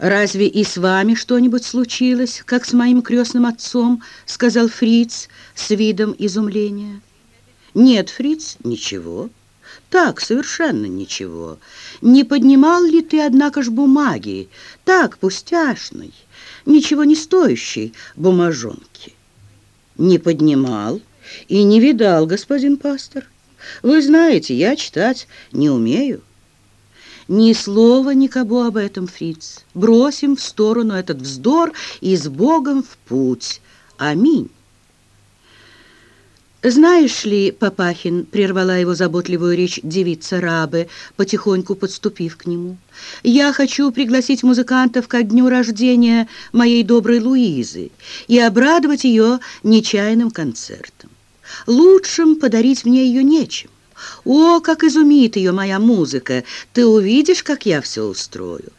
«Разве и с вами что-нибудь случилось, как с моим крестным отцом?» — сказал Фриц с видом изумления. «Нет, Фриц, ничего. Так, совершенно ничего. Не поднимал ли ты, однако ж, бумаги? Так, пустяшный, ничего не стоящей бумажонки?» «Не поднимал и не видал, господин пастор. Вы знаете, я читать не умею». Ни слова никому об этом, Фриц. Бросим в сторону этот вздор и с Богом в путь. Аминь. «Знаешь ли, Папахин, — прервала его заботливую речь девица Рабы, потихоньку подступив к нему, — я хочу пригласить музыкантов ко дню рождения моей доброй Луизы и обрадовать ее нечаянным концертом. Лучшим подарить мне ее нечем. О, как изумит ее моя музыка! Ты увидишь, как я все устрою.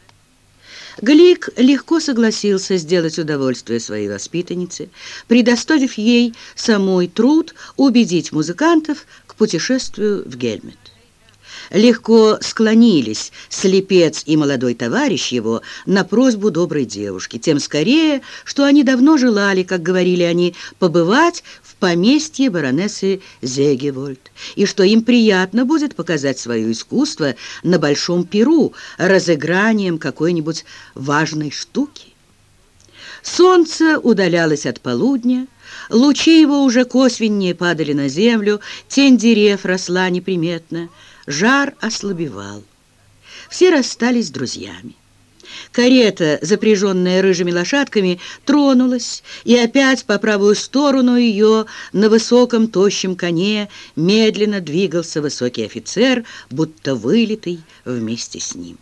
Глик легко согласился сделать удовольствие своей воспитаннице, предоставив ей самой труд убедить музыкантов к путешествию в Гельмет легко склонились слепец и молодой товарищ его на просьбу доброй девушки, тем скорее, что они давно желали, как говорили они, побывать поместье баронессы Зегевольд, и что им приятно будет показать свое искусство на большом перу разыгранием какой-нибудь важной штуки. Солнце удалялось от полудня, лучи его уже косвеннее падали на землю, тень дерев росла неприметно, Жар ослабевал. Все расстались с друзьями. Карета, запряженная рыжими лошадками, тронулась, и опять по правую сторону ее на высоком тощем коне медленно двигался высокий офицер, будто вылитый вместе с ним.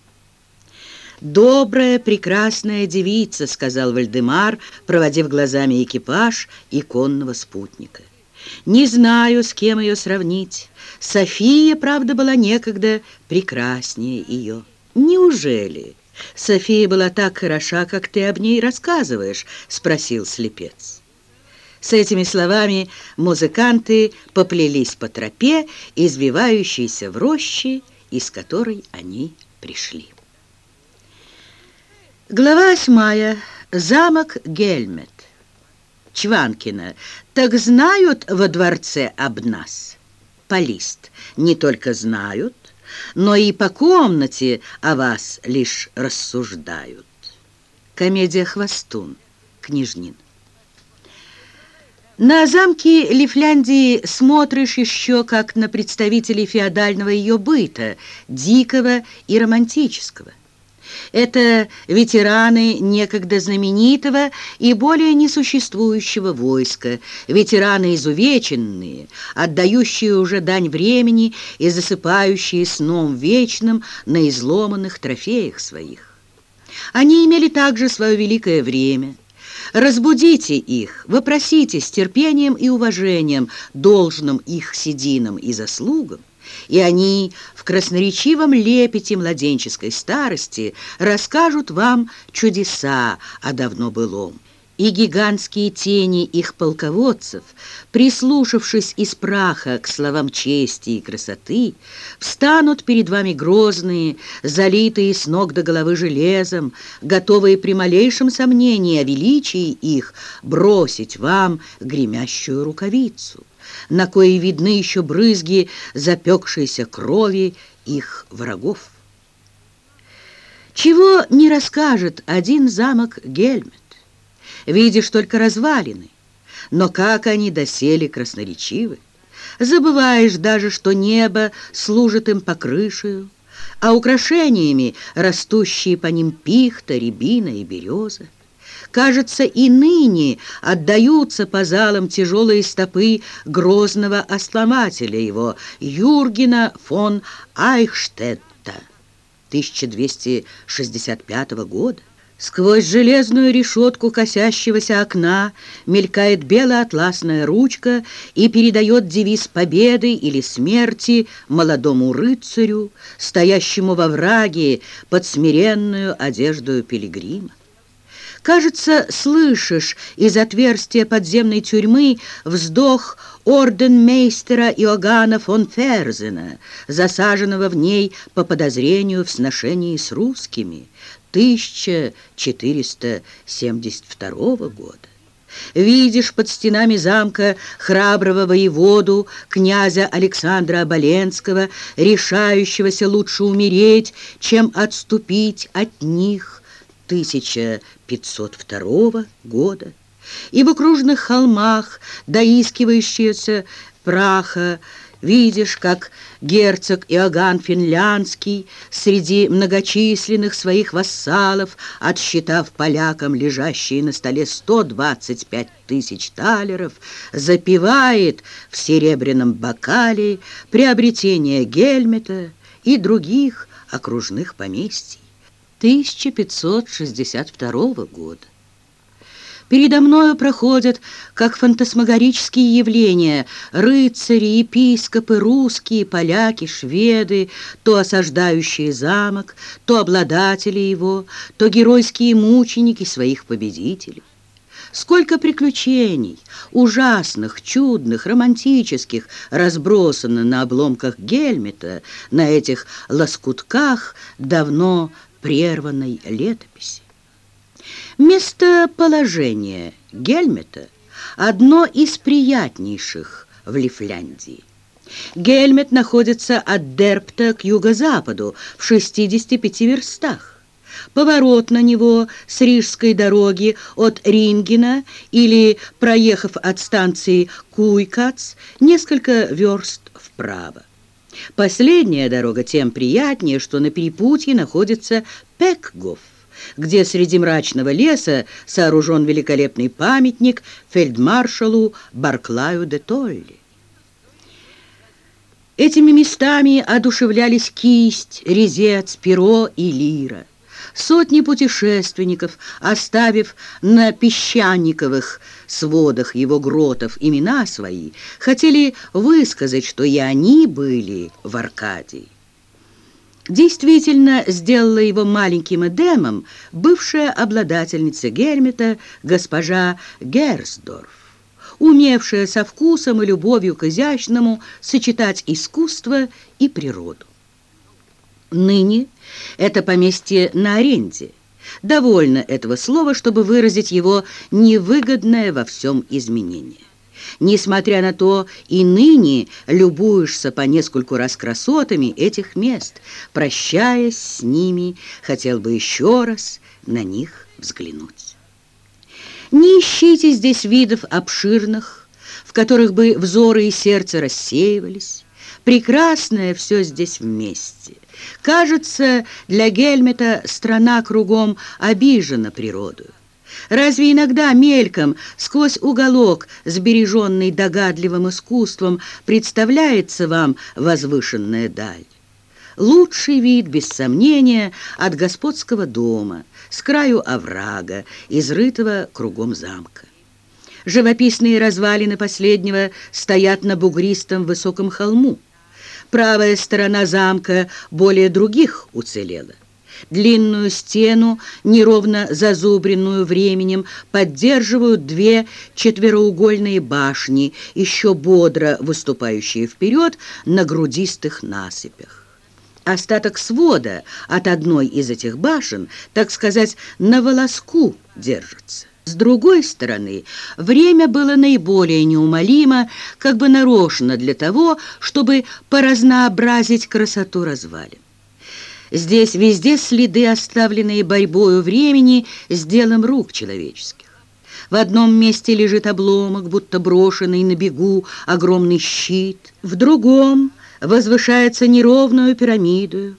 «Добрая, прекрасная девица», — сказал Вальдемар, проводив глазами экипаж и конного спутника. «Не знаю, с кем ее сравнить. София, правда, была некогда прекраснее ее. Неужели? София была так хороша, как ты об ней рассказываешь, спросил слепец. С этими словами музыканты поплелись по тропе, извивающейся в роще, из которой они пришли. Глава восьмая. Замок Гельмет. Чванкина. Так знают во дворце об нас? Полист. Не только знают, но и по комнате о вас лишь рассуждают. Комедия «Хвостун», Книжнин. На замки Лифляндии смотришь еще как на представителей феодального ее быта, дикого и романтического. Это ветераны некогда знаменитого и более несуществующего войска, ветераны изувеченные, отдающие уже дань времени и засыпающие сном вечным на изломанных трофеях своих. Они имели также свое великое время. Разбудите их, вопросите с терпением и уважением, должным их сединам и заслугам, и они в красноречивом лепете младенческой старости расскажут вам чудеса о давно былом. И гигантские тени их полководцев, прислушавшись из праха к словам чести и красоты, встанут перед вами грозные, залитые с ног до головы железом, готовые при малейшем сомнении о величии их бросить вам гремящую рукавицу на кои видны еще брызги запекшейся крови их врагов. Чего не расскажет один замок Гельмет? Видишь только развалины, но как они досели красноречивы. Забываешь даже, что небо служит им покрышею, а украшениями растущие по ним пихта, рябина и береза кажется, и ныне отдаются по залам тяжелые стопы грозного основателя его, Юргена фон Айхштетта, 1265 года. Сквозь железную решетку косящегося окна мелькает бело-атласная ручка и передает девиз победы или смерти молодому рыцарю, стоящему во враге под смиренную одеждою пилигрима. Кажется, слышишь из отверстия подземной тюрьмы вздох орденмейстера Иоганна фон Ферзена, засаженного в ней по подозрению в сношении с русскими. 1472 года. Видишь под стенами замка храброго воеводу, князя Александра Оболенского, решающегося лучше умереть, чем отступить от них 1502 года. И в окружных холмах, доискивающиеся праха, Видишь, как герцог Иоганн Финляндский среди многочисленных своих вассалов, отсчитав полякам лежащие на столе 125 тысяч талеров, запивает в серебряном бокале приобретение Гельмета и других окружных поместий 1562 года. Передо мною проходят, как фантасмагорические явления, рыцари, епископы, русские, поляки, шведы, то осаждающие замок, то обладатели его, то геройские мученики своих победителей. Сколько приключений, ужасных, чудных, романтических, разбросано на обломках Гельмета, на этих лоскутках давно прерванной летописи. Местоположение Гельмета одно из приятнейших в Лифляндии. Гельмет находится от Дерпта к юго-западу в 65 верстах. Поворот на него с рижской дороги от Рингена или, проехав от станции Куйкац, несколько верст вправо. Последняя дорога тем приятнее, что на перепутье находится Пекгоф, где среди мрачного леса сооружен великолепный памятник фельдмаршалу Барклаю де Толли. Этими местами одушевлялись кисть, резец, перо и лира. Сотни путешественников, оставив на песчаниковых сводах его гротов имена свои, хотели высказать, что и они были в Аркадии действительно сделала его маленьким эдемом бывшая обладательница Гермета госпожа Герсдорф, умевшая со вкусом и любовью к изящному сочетать искусство и природу. Ныне это поместье на аренде. Довольно этого слова, чтобы выразить его невыгодное во всем изменение. Несмотря на то, и ныне любуешься по нескольку раз красотами этих мест. Прощаясь с ними, хотел бы еще раз на них взглянуть. Не ищите здесь видов обширных, в которых бы взоры и сердце рассеивались. Прекрасное все здесь вместе. Кажется, для Гельмета страна кругом обижена природою. Разве иногда мельком, сквозь уголок, сбереженный догадливым искусством, представляется вам возвышенная даль? Лучший вид, без сомнения, от господского дома, с краю оврага, изрытого кругом замка. Живописные развалины последнего стоят на бугристом высоком холму. Правая сторона замка более других уцелела. Длинную стену, неровно зазубренную временем, поддерживают две четвероугольные башни, еще бодро выступающие вперед на грудистых насыпях. Остаток свода от одной из этих башен, так сказать, на волоску держится. С другой стороны, время было наиболее неумолимо, как бы нарочно для того, чтобы поразнообразить красоту развалин. Здесь везде следы, оставленные борьбою времени с делом рук человеческих. В одном месте лежит обломок, будто брошенный на бегу огромный щит. В другом возвышается неровную пирамиду.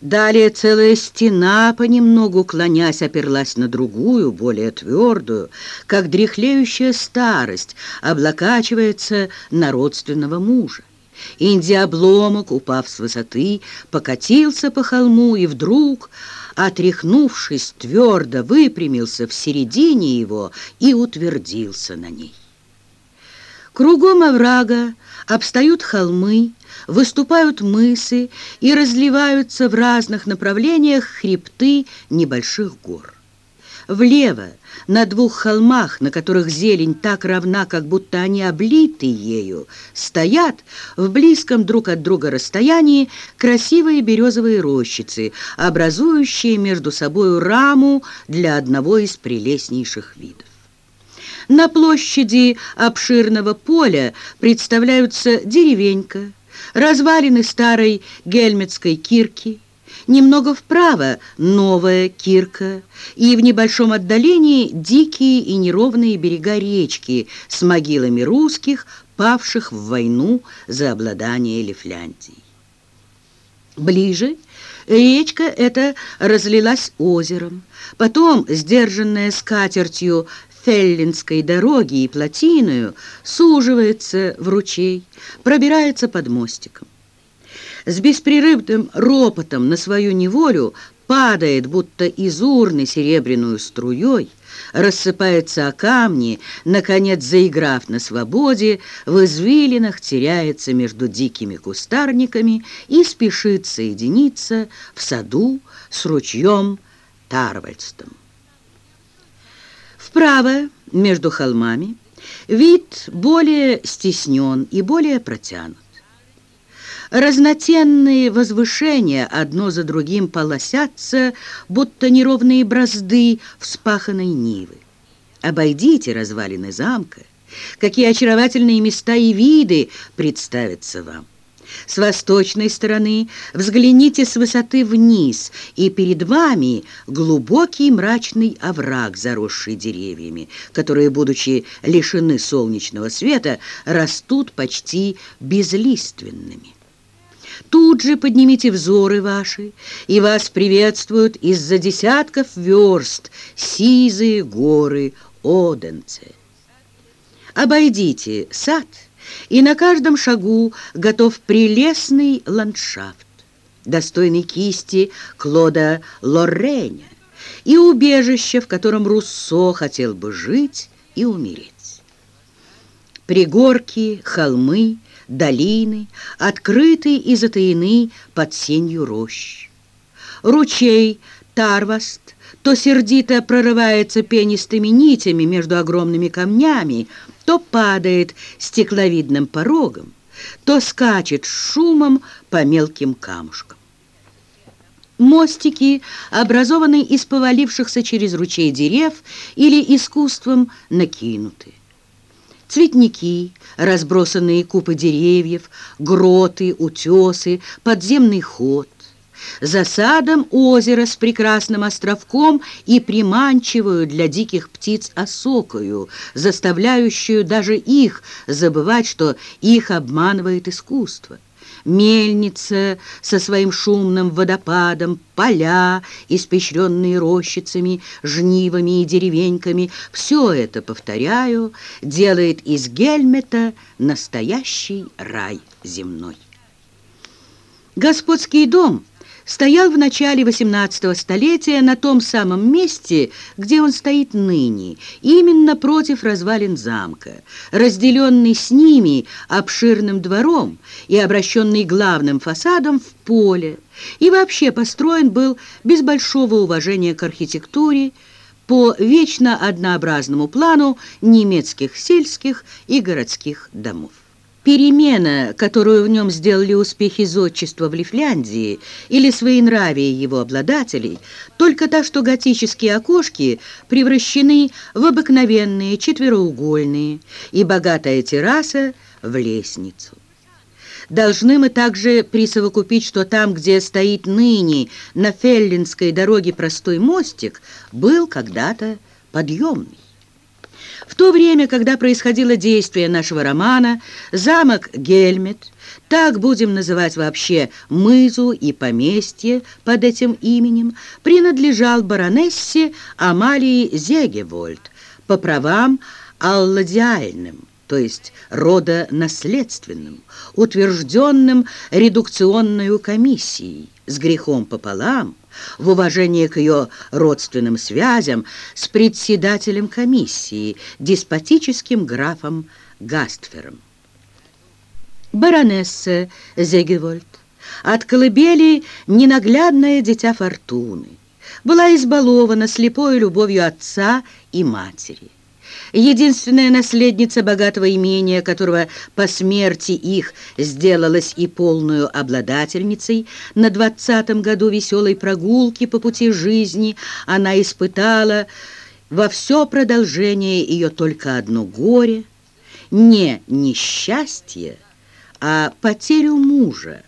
Далее целая стена, понемногу клонясь, оперлась на другую, более твердую, как дряхлеющая старость облокачивается на родственного мужа. Инди-обломок, упав с высоты, покатился по холму и вдруг, отряхнувшись, твердо выпрямился в середине его и утвердился на ней. Кругом оврага обстают холмы, выступают мысы и разливаются в разных направлениях хребты небольших гор. Влево, на двух холмах, на которых зелень так равна, как будто они облиты ею, стоят в близком друг от друга расстоянии красивые березовые рощицы, образующие между собой раму для одного из прелестнейших видов. На площади обширного поля представляются деревенька, развалины старой гельметской кирки, Немного вправо новая кирка, и в небольшом отдалении дикие и неровные берега речки с могилами русских, павших в войну за обладание Лифляндией. Ближе речка эта разлилась озером, потом, сдержанная скатертью Феллинской дороги и плотиною, суживается в ручей, пробирается под мостиком с беспрерывным ропотом на свою неволю падает, будто из урны серебряную струей, рассыпается о камни, наконец, заиграв на свободе, в извилинах теряется между дикими кустарниками и спешит соединиться в саду с ручьем Тарвальстом. Вправо, между холмами, вид более стеснен и более протянут. Разнотенные возвышения одно за другим полосятся, будто неровные бразды вспаханной нивы. Обойдите развалины замка, какие очаровательные места и виды представятся вам. С восточной стороны взгляните с высоты вниз, и перед вами глубокий мрачный овраг, заросший деревьями, которые, будучи лишены солнечного света, растут почти безлиственными. Тут же поднимите взоры ваши, и вас приветствуют из-за десятков верст сизые горы Оденце. Обойдите сад, и на каждом шагу готов прелестный ландшафт, достойный кисти Клода Лорреня и убежище, в котором Руссо хотел бы жить и умереть. Пригорки, холмы — долины, открыты и затаены под сенью рощ. Ручей Тарваст то сердито прорывается пенистыми нитями между огромными камнями, то падает стекловидным порогом, то скачет шумом по мелким камушкам. Мостики образованы из повалившихся через ручей дерев или искусством накинуты. Цветники, разбросанные купы деревьев, гроты, утесы, подземный ход. За садом озеро с прекрасным островком и приманчивую для диких птиц осокою, заставляющую даже их забывать, что их обманывает искусство мельница со своим шумным водопадом, поля, испещренные рощицами, жнивами и деревеньками. Все это, повторяю, делает из Гельмета настоящий рай земной. Господский дом – стоял в начале XVIII столетия на том самом месте, где он стоит ныне, именно против развалин замка, разделенный с ними обширным двором и обращенный главным фасадом в поле, и вообще построен был без большого уважения к архитектуре, по вечно однообразному плану немецких сельских и городских домов. Перемена, которую в нем сделали успехи зодчества в Лифляндии или своенравие его обладателей, только та, что готические окошки превращены в обыкновенные четвероугольные и богатая терраса в лестницу. Должны мы также присовокупить, что там, где стоит ныне на Феллинской дороге простой мостик, был когда-то подъемный. В то время, когда происходило действие нашего романа, замок Гельмет, так будем называть вообще мызу и поместье под этим именем, принадлежал баронессе Амалии Зегевольд по правам алладиальным, то есть родонаследственным, утвержденным редукционной комиссией с грехом пополам, в уважение к ее родственным связям с председателем комиссии, деспотическим графом Гастфером. Баронесса Зегевольд от колыбели ненаглядное дитя фортуны, была избалована слепой любовью отца и матери. Единственная наследница богатого имения, которого по смерти их сделалась и полную обладательницей, на двадцатом году веселой прогулки по пути жизни она испытала во все продолжение ее только одно горе, не несчастье, а потерю мужа,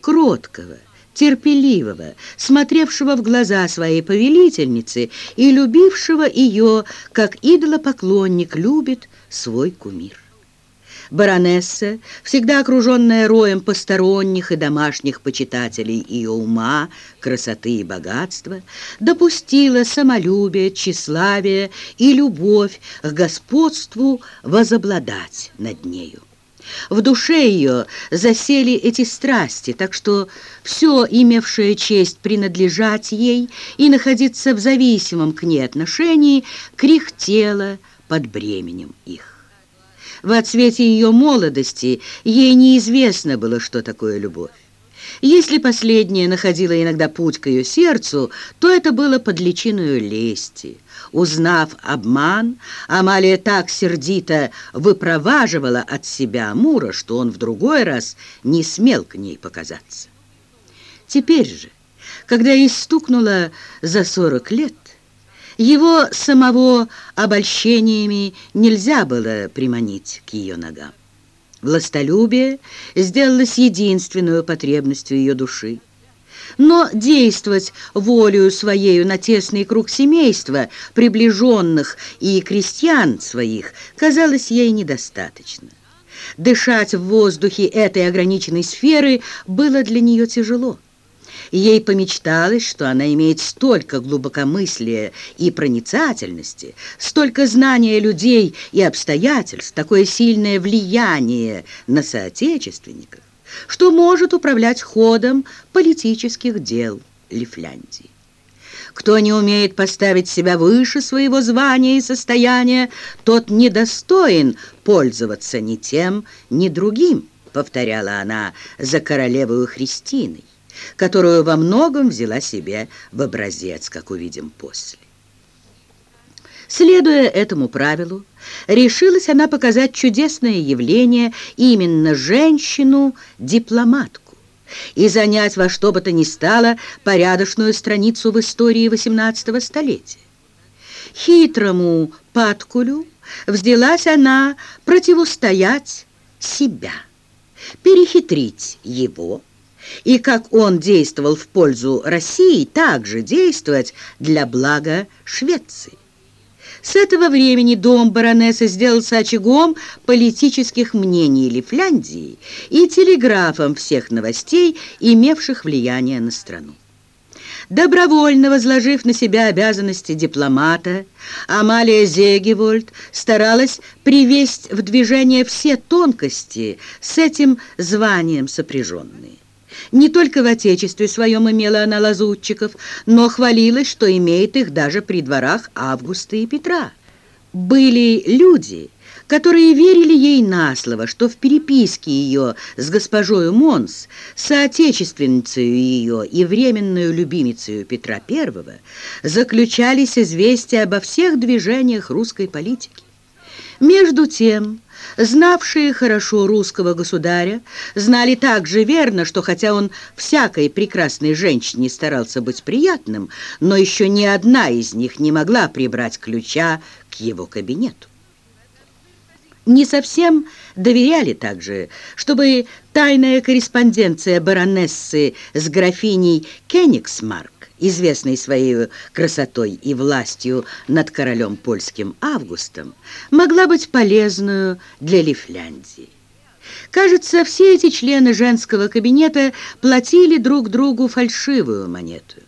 кроткого, терпеливого, смотревшего в глаза своей повелительницы и любившего ее, как идолопоклонник любит свой кумир. Баронесса, всегда окруженная роем посторонних и домашних почитателей ее ума, красоты и богатства, допустила самолюбие, тщеславие и любовь к господству возобладать над нею. В душе ее засели эти страсти, так что все, имевшее честь принадлежать ей и находиться в зависимом к ней отношении, кряхтело под бременем их. В отсвете ее молодости ей неизвестно было, что такое любовь. Если последняя находила иногда путь к ее сердцу, то это было под личиною лести. Узнав обман, Амалия так сердито выпроваживала от себя Амура, что он в другой раз не смел к ней показаться. Теперь же, когда ей стукнуло за сорок лет, его самого обольщениями нельзя было приманить к ее ногам. Властолюбие сделалось единственной потребностью ее души. Но действовать волею своею на тесный круг семейства, приближенных и крестьян своих, казалось ей недостаточно. Дышать в воздухе этой ограниченной сферы было для нее тяжело. Ей помечталось, что она имеет столько глубокомыслия и проницательности, столько знания людей и обстоятельств, такое сильное влияние на соотечественников, что может управлять ходом политических дел Лифляндии. Кто не умеет поставить себя выше своего звания и состояния, тот недостоин пользоваться ни тем, ни другим, повторяла она за королевою Христиной которую во многом взяла себе в образец, как увидим после. Следуя этому правилу, решилась она показать чудесное явление именно женщину-дипломатку и занять во что бы то ни стало порядочную страницу в истории XVIII столетия. Хитрому Паткулю взялась она противостоять себя, перехитрить его, и как он действовал в пользу России, также действовать для блага Швеции. С этого времени дом баронессы сделался очагом политических мнений Лифляндии и телеграфом всех новостей, имевших влияние на страну. Добровольно возложив на себя обязанности дипломата, Амалия Зегевольд старалась привести в движение все тонкости с этим званием сопряженные. Не только в отечестве своем имела она лазутчиков, но хвалилась, что имеет их даже при дворах Августа и Петра. Были люди, которые верили ей на слово, что в переписке ее с госпожою Монс, соотечественницей ее и временную любимицей Петра I, заключались известия обо всех движениях русской политики. Между тем, знавшие хорошо русского государя, знали также верно, что хотя он всякой прекрасной женщине старался быть приятным, но еще ни одна из них не могла прибрать ключа к его кабинету. Не совсем доверяли также, чтобы тайная корреспонденция баронессы с графиней Кенигсмарк известный своей красотой и властью над королем польским Августом, могла быть полезную для Лифляндии. Кажется, все эти члены женского кабинета платили друг другу фальшивую монету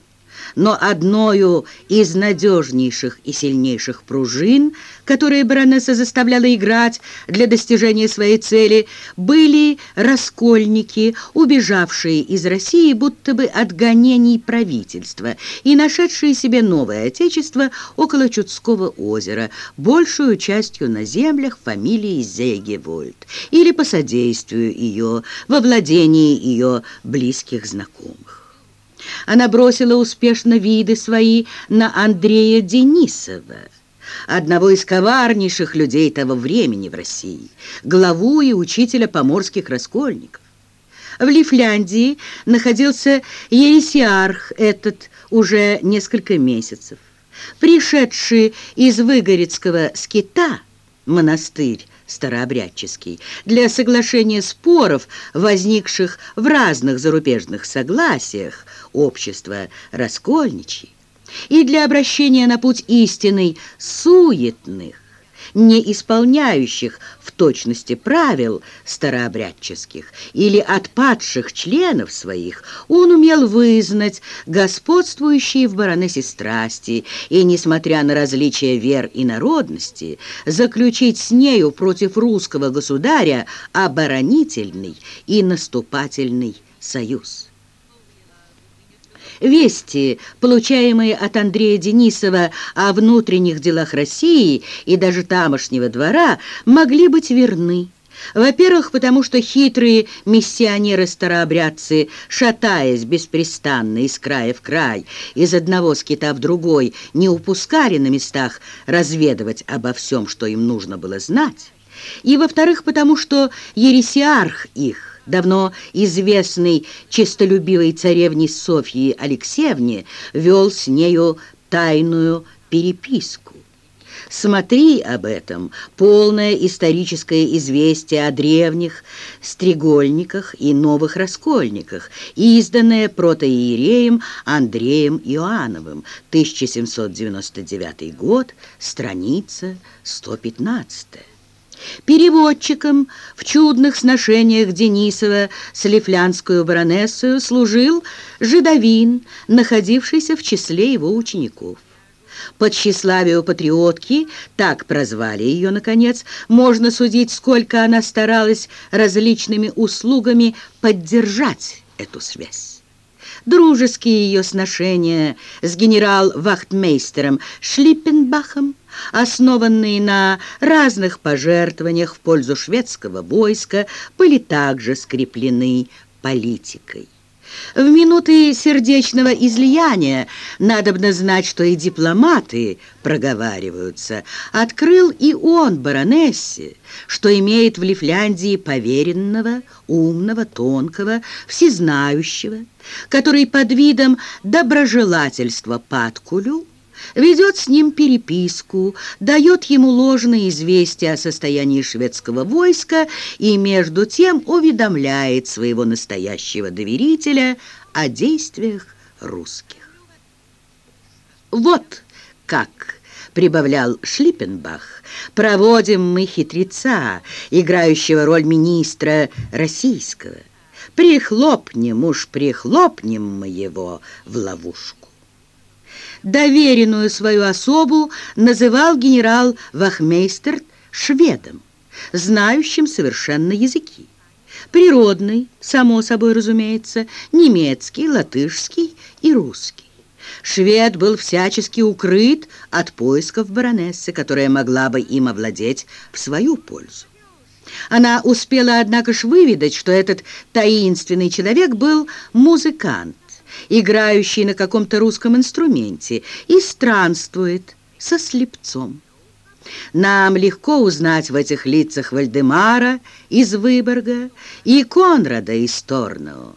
но одною из надежнейших и сильнейших пружин, которые баронесса заставляла играть для достижения своей цели, были раскольники, убежавшие из России будто бы от гонений правительства и нашедшие себе новое отечество около Чудского озера, большую частью на землях фамилии Зегевольд или по содействию ее во владении ее близких знакомых. Она бросила успешно виды свои на Андрея Денисова, одного из коварнейших людей того времени в России, главу и учителя поморских раскольников. В Лифляндии находился ересиарх этот уже несколько месяцев. Пришедший из Выгорецкого скита монастырь старообрядческий, для соглашения споров, возникших в разных зарубежных согласиях общества раскольничьи, и для обращения на путь истинный суетных, не исполняющих в точности правил старообрядческих или отпадших членов своих, он умел вызнать господствующие в баронессе страсти и, несмотря на различия вер и народности, заключить с нею против русского государя оборонительный и наступательный союз. Вести, получаемые от Андрея Денисова о внутренних делах России и даже тамошнего двора, могли быть верны. Во-первых, потому что хитрые миссионеры-старообрядцы, шатаясь беспрестанно из края в край, из одного скита в другой, не упускали на местах разведывать обо всем, что им нужно было знать. И, во-вторых, потому что ересиарх их, давно известный честолюбивой царевне Софьи Алексеевне, вел с нею тайную переписку. Смотри об этом полное историческое известие о древних стрегольниках и новых раскольниках, изданное протоиереем Андреем Иоанновым, 1799 год, страница 115. Переводчиком в чудных сношениях Денисова с лифлянскую баронессою служил жидовин, находившийся в числе его учеников. По тщеславию патриотки, так прозвали ее, наконец, можно судить, сколько она старалась различными услугами поддержать эту связь. Дружеские ее сношения с генерал-вахтмейстером Шлиппенбахом основанные на разных пожертвованиях в пользу шведского войска, были также скреплены политикой. В минуты сердечного излияния надобно знать, что и дипломаты проговариваются. Открыл и он баронессе, что имеет в Лифляндии поверенного, умного, тонкого, всезнающего, который под видом доброжелательства Паткулю ведет с ним переписку, дает ему ложные известия о состоянии шведского войска и между тем уведомляет своего настоящего доверителя о действиях русских. Вот как прибавлял Шлиппенбах, проводим мы хитреца, играющего роль министра российского. Прихлопнем уж, прихлопнем мы его в ловушку доверенную свою особу называл генерал Вахмейстер шведом, знающим совершенно языки. Природный, само собой разумеется, немецкий, латышский и русский. Швед был всячески укрыт от поисков баронессы, которая могла бы им овладеть в свою пользу. Она успела, однако ж, выведать, что этот таинственный человек был музыкант, играющий на каком-то русском инструменте, и странствует со слепцом. Нам легко узнать в этих лицах Вальдемара из Выборга и Конрада из Торнео.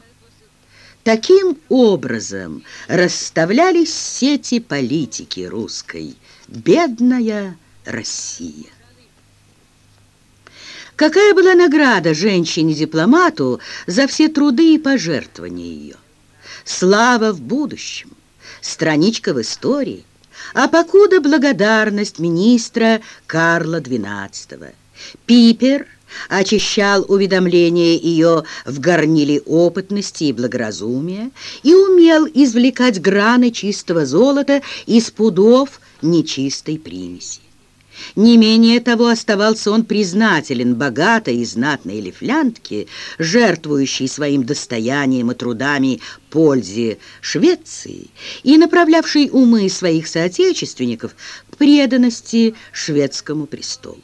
Таким образом расставлялись сети политики русской. Бедная Россия. Какая была награда женщине-дипломату за все труды и пожертвования ее? Слава в будущем, страничка в истории, а покуда благодарность министра Карла XII. Пипер очищал уведомления ее в горниле опытности и благоразумия и умел извлекать граны чистого золота из пудов нечистой примеси. Не менее того оставался он признателен богатой и знатной лифлянтке, жертвующей своим достоянием и трудами пользе Швеции и направлявшей умы своих соотечественников к преданности шведскому престолу.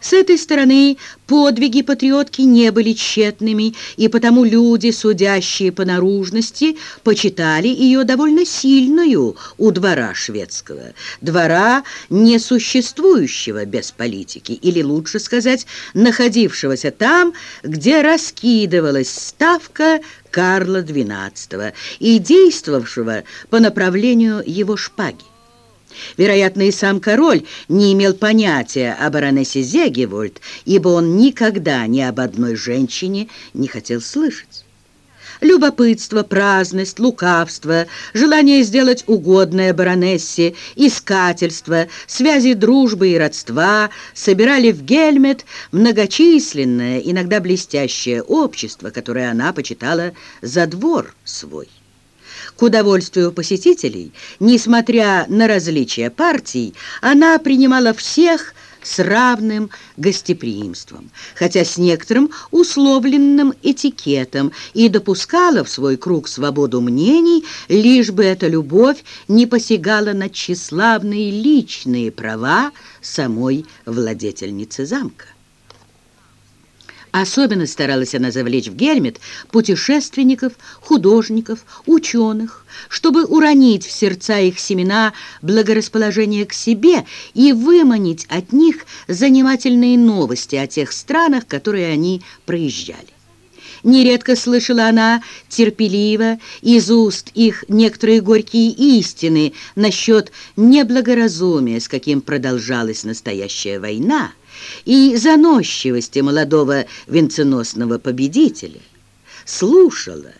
С этой стороны подвиги патриотки не были тщетными, и потому люди, судящие по наружности, почитали ее довольно сильную у двора шведского, двора, несуществующего без политики, или, лучше сказать, находившегося там, где раскидывалась ставка Карла XII и действовавшего по направлению его шпаги. Вероятно, и сам король не имел понятия о баронессе Зегевольд, ибо он никогда ни об одной женщине не хотел слышать. Любопытство, праздность, лукавство, желание сделать угодное баронессе, искательство, связи дружбы и родства собирали в Гельмет многочисленное, иногда блестящее общество, которое она почитала за двор свой. К удовольствию посетителей, несмотря на различия партий, она принимала всех с равным гостеприимством, хотя с некоторым условленным этикетом и допускала в свой круг свободу мнений, лишь бы эта любовь не посягала на тщеславные личные права самой владетельницы замка. Особенно старалась она завлечь в Гельмет путешественников, художников, ученых, чтобы уронить в сердца их семена благорасположение к себе и выманить от них занимательные новости о тех странах, которые они проезжали. Нередко слышала она терпеливо из уст их некоторые горькие истины насчет неблагоразумия, с каким продолжалась настоящая война, и заносчивости молодого венценосного победителя. Слушала,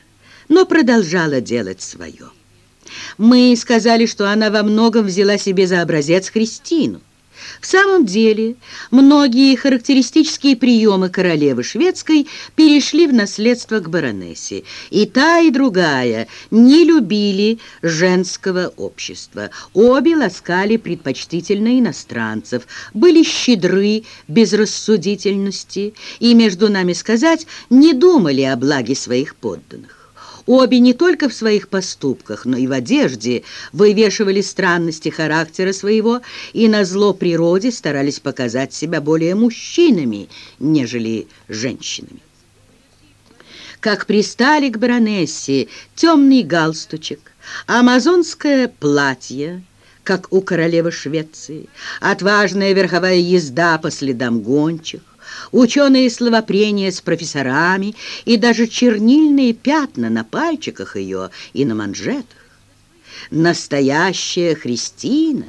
но продолжала делать свое. Мы сказали, что она во многом взяла себе за образец Христину. В самом деле, многие характеристические приемы королевы шведской перешли в наследство к баронессе. И та, и другая не любили женского общества. Обе ласкали предпочтительно иностранцев, были щедры без рассудительности и, между нами сказать, не думали о благе своих подданных. Обе не только в своих поступках, но и в одежде вывешивали странности характера своего и на зло природе старались показать себя более мужчинами, нежели женщинами. Как пристали к баронессе темный галстучек, амазонское платье, как у королевы Швеции, отважная верховая езда по следам гончих, ученые словопрения с профессорами и даже чернильные пятна на пальчиках ее и на манжетах. Настоящая Христина,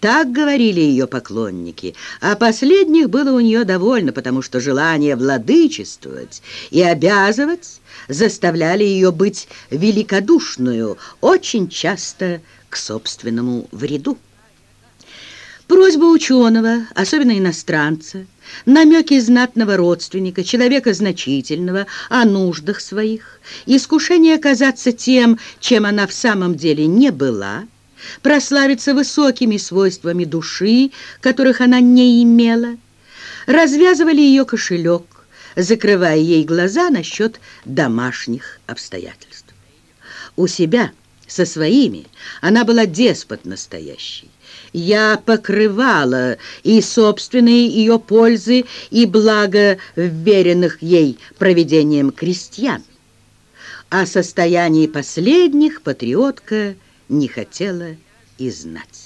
так говорили ее поклонники, а последних было у нее довольно, потому что желание владычествовать и обязывать заставляли ее быть великодушную, очень часто к собственному вреду. Просьба ученого, особенно иностранца, намеки знатного родственника, человека значительного, о нуждах своих, искушение казаться тем, чем она в самом деле не была, прославиться высокими свойствами души, которых она не имела, развязывали ее кошелек, закрывая ей глаза насчет домашних обстоятельств. У себя, со своими, она была деспот настоящий. Я покрывала и собственные ее пользы, и благо вверенных ей проведением крестьян. О состоянии последних патриотка не хотела и знать.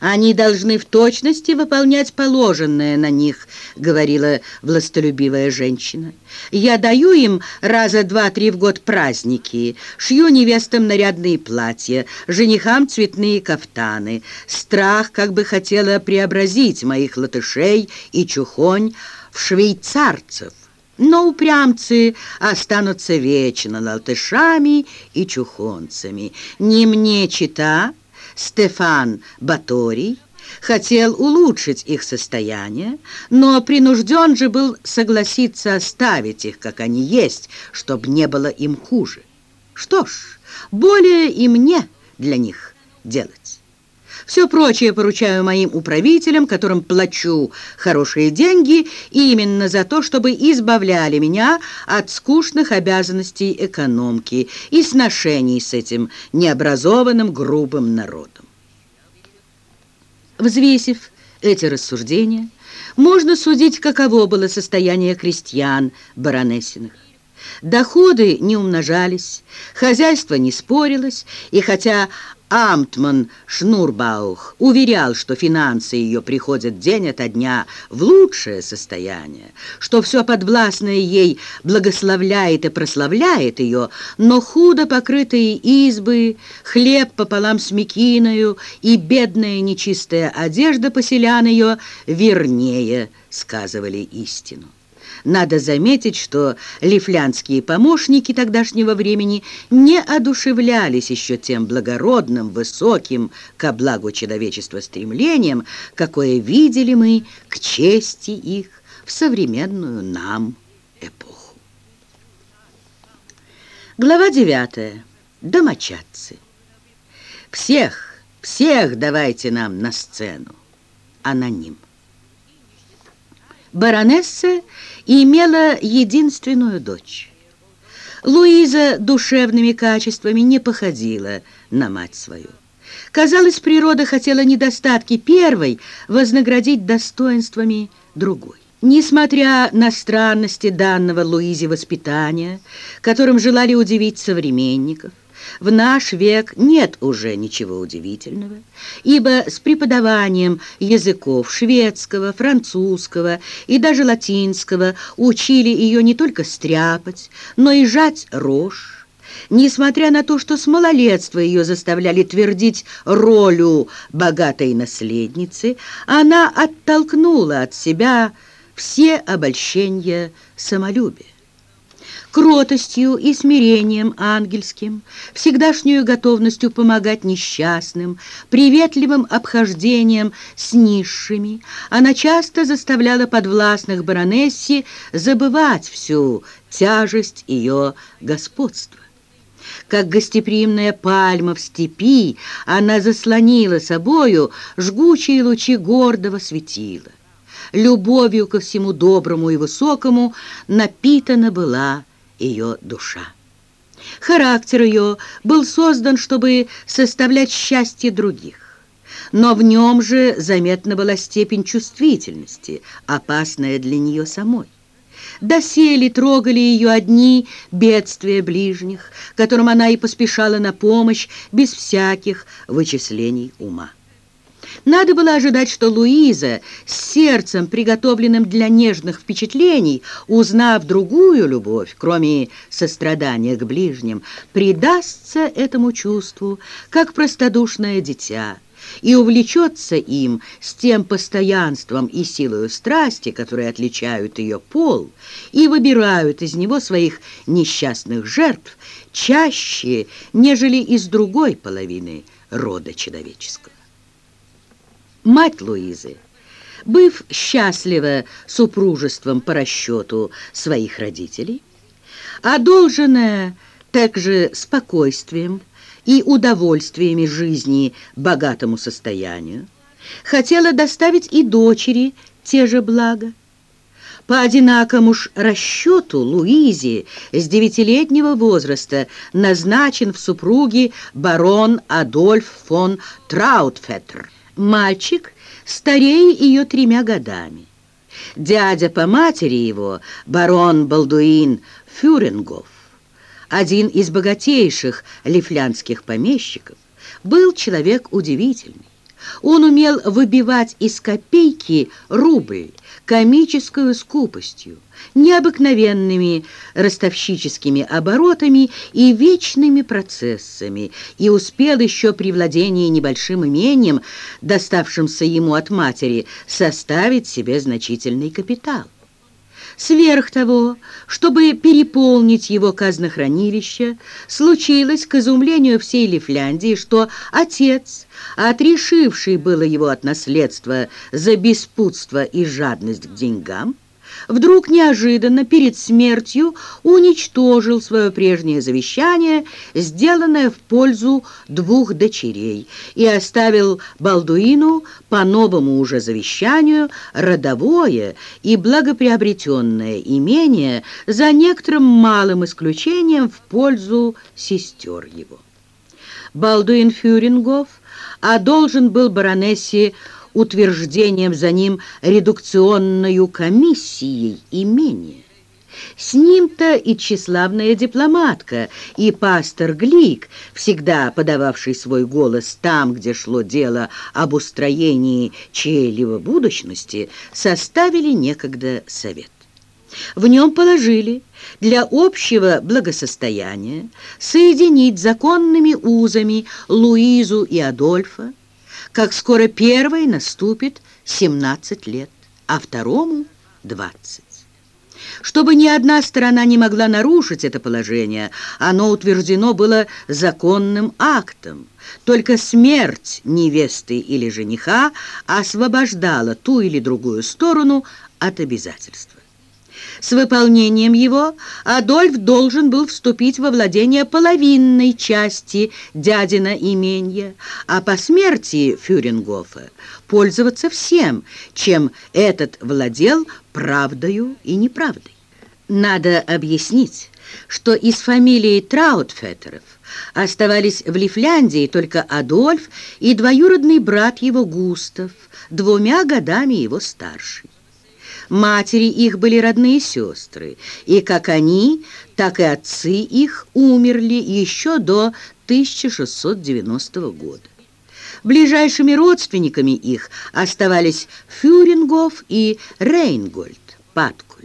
Они должны в точности выполнять положенное на них, говорила властолюбивая женщина. Я даю им раза два-три в год праздники, шью невестам нарядные платья, женихам цветные кафтаны. Страх как бы хотела преобразить моих латышей и чухонь в швейцарцев. Но упрямцы останутся вечно латышами и чухонцами. Не мне чита, Стефан Баторий хотел улучшить их состояние, но принужден же был согласиться оставить их, как они есть, чтобы не было им хуже. Что ж, более и мне для них делать. Все прочее поручаю моим управителям, которым плачу хорошие деньги именно за то, чтобы избавляли меня от скучных обязанностей экономки и сношений с этим необразованным грубым народом. Взвесив эти рассуждения можно судить, каково было состояние крестьян баронессиных. Доходы не умножались, хозяйство не спорилось, и хотя Амтман Шнурбаух уверял, что финансы ее приходят день ото дня в лучшее состояние, что все подвластное ей благословляет и прославляет ее, но худо покрытые избы, хлеб пополам с мекиною и бедная нечистая одежда поселян ее вернее сказывали истину. Надо заметить, что лифлянские помощники тогдашнего времени не одушевлялись еще тем благородным, высоким, ко благу человечества стремлением, какое видели мы к чести их в современную нам эпоху. Глава 9. Домочадцы. Всех, всех давайте нам на сцену. Аноним. Баронесса имела единственную дочь. Луиза душевными качествами не походила на мать свою. Казалось, природа хотела недостатки первой вознаградить достоинствами другой. Несмотря на странности данного Луизе воспитания, которым желали удивить современников, в наш век нет уже ничего удивительного, ибо с преподаванием языков шведского, французского и даже латинского учили ее не только стряпать, но и жать рожь, Несмотря на то, что с малолетства ее заставляли твердить ролью богатой наследницы, она оттолкнула от себя все обольщения самолюбия кротостью и смирением ангельским, всегдашнюю готовностью помогать несчастным, приветливым обхождением с низшими, она часто заставляла подвластных баронессе забывать всю тяжесть ее господства. Как гостеприимная пальма в степи, она заслонила собою жгучие лучи гордого светила. Любовью ко всему доброму и высокому напитана была ее душа. Характер ее был создан, чтобы составлять счастье других. Но в нем же заметна была степень чувствительности, опасная для нее самой. Досели трогали ее одни бедствия ближних, которым она и поспешала на помощь без всяких вычислений ума. Надо было ожидать, что Луиза, с сердцем, приготовленным для нежных впечатлений, узнав другую любовь, кроме сострадания к ближним, предастся этому чувству, как простодушное дитя, и увлечется им с тем постоянством и силою страсти, которые отличают ее пол, и выбирают из него своих несчастных жертв чаще, нежели из другой половины рода человеческого мать Луизы, быв счастлива супружеством по расчету своих родителей, одолженная также спокойствием и удовольствиями жизни богатому состоянию, хотела доставить и дочери те же блага. По одинакому ж расчету Луизе с девятилетнего возраста назначен в супруги барон Адольф фон Траутфеттер, Мальчик старее ее тремя годами. Дядя по матери его, барон Балдуин Фюрингов, один из богатейших лифлянских помещиков, был человек удивительный. Он умел выбивать из копейки рубль комическую скупостью, необыкновенными ростовщическими оборотами и вечными процессами, и успел еще при владении небольшим имением, доставшимся ему от матери, составить себе значительный капитал. Сверх того, чтобы переполнить его казнохранилище, случилось, к изумлению всей Лифляндии, что отец, отрешивший было его от наследства за беспутство и жадность к деньгам, вдруг неожиданно перед смертью уничтожил свое прежнее завещание, сделанное в пользу двух дочерей, и оставил Балдуину по новому уже завещанию родовое и благоприобретенное имение за некоторым малым исключением в пользу сестер его. Балдуин Фюрингов, а должен был баронессе утверждением за ним редукционную комиссией имения. С ним-то и тщеславная дипломатка, и пастор Глик, всегда подававший свой голос там, где шло дело об устроении чьей-либо будущности, составили некогда совет. В нем положили для общего благосостояния соединить законными узами Луизу и Адольфа, как скоро первой наступит 17 лет, а второму – 20. Чтобы ни одна сторона не могла нарушить это положение, оно утверждено было законным актом. Только смерть невесты или жениха освобождала ту или другую сторону от обязательства. С выполнением его Адольф должен был вступить во владение половинной части дядина имения, а по смерти Фюрингофа пользоваться всем, чем этот владел правдою и неправдой. Надо объяснить, что из фамилии Траутфеттеров оставались в Лифляндии только Адольф и двоюродный брат его Густав, двумя годами его старший. Матери их были родные сестры, и как они, так и отцы их умерли еще до 1690 года. Ближайшими родственниками их оставались Фюрингов и Рейнгольд, Паткуль.